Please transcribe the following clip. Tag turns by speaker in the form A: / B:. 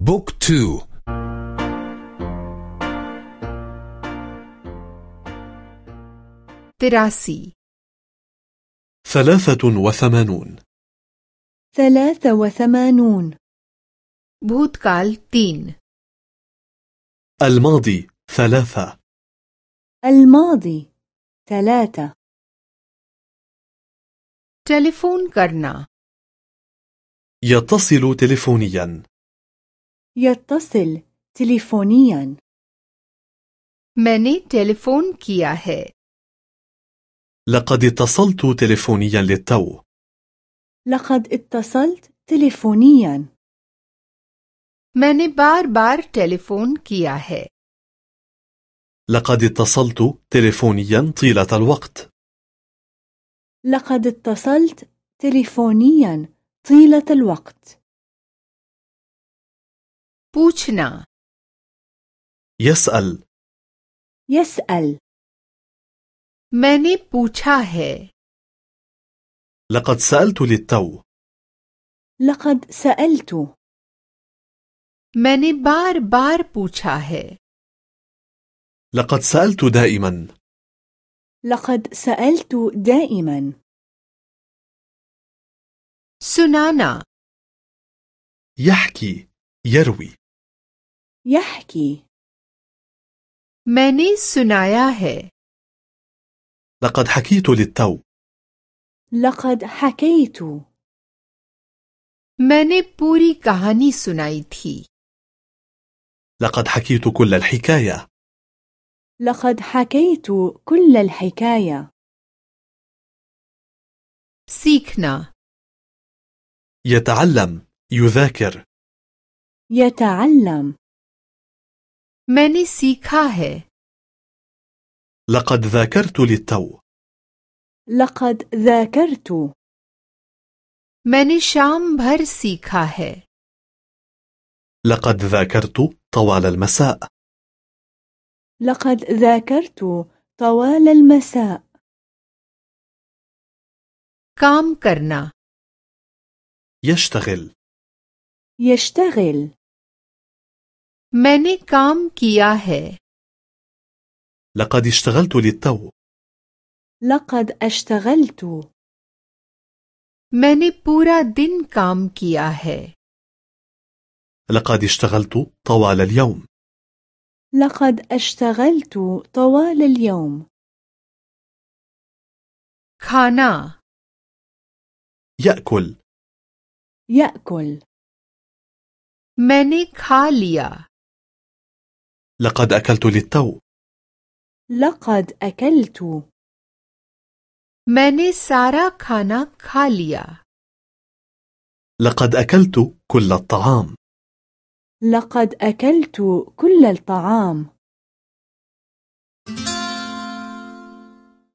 A: Book two.
B: तिरासी.
C: ثلاثة وثمانون.
D: ثلاثة وثمانون.
B: भूतकाल तीन.
C: الماضي ثلاثة.
D: الماضي ثلاثة.
B: टेलीफ़ोन करना.
C: يتصل تليفونياً.
D: يتصل تليفونيا
B: मैंने टेलीफोन किया है
C: لقد اتصلت تلفونيا للتو
D: لقد اتصلت تليفونيا
B: मैंने बार बार टेलीफोन किया है
C: لقد اتصلت تلفونيا طيلة الوقت
D: لقد اتصلت تليفونيا طيلة الوقت
B: पूछना
C: يسأل
D: يسأل
B: मैंने पूछा है
C: لقد سألت للتو
D: لقد سألت
B: मैंने बार बार पूछा है
C: لقد سألت دائما
D: لقد سألت دائما
B: सुनाना
C: يحكي يروي
D: يحكي
B: मैंने सुनाया है
C: لقد حكيت للتو
D: لقد حكيت
B: मैंने पूरी कहानी सुनाई थी
C: لقد حكيت كل الحكاية
D: لقد حكيت كل الحكاية
B: सीखना
C: يتعلم يذاكر
D: يتعلم
B: मैंने सीखा है
C: لقد ذاكرت للتو
D: لقد ذاكرت
B: मैंने शाम भर सीखा है
C: لقد ذاكرت طوال المساء
D: لقد ذاكرت طوال المساء
B: काम करना
C: يشتغل
D: يشتغل
B: मैंने काम किया है
C: لقد اشتغلت للتو
D: لقد اشتغلت
B: मैंने पूरा दिन काम किया है
C: لقد اشتغلت طوال اليوم
D: لقد اشتغلت طوال اليوم
B: खाना
C: يأكل
D: يأكل
B: मैंने खा लिया
C: لقد أكلت للتو
D: لقد أكلت
B: मैंने सारा खाना खा लिया
C: لقد أكلت كل الطعام
D: لقد أكلت كل الطعام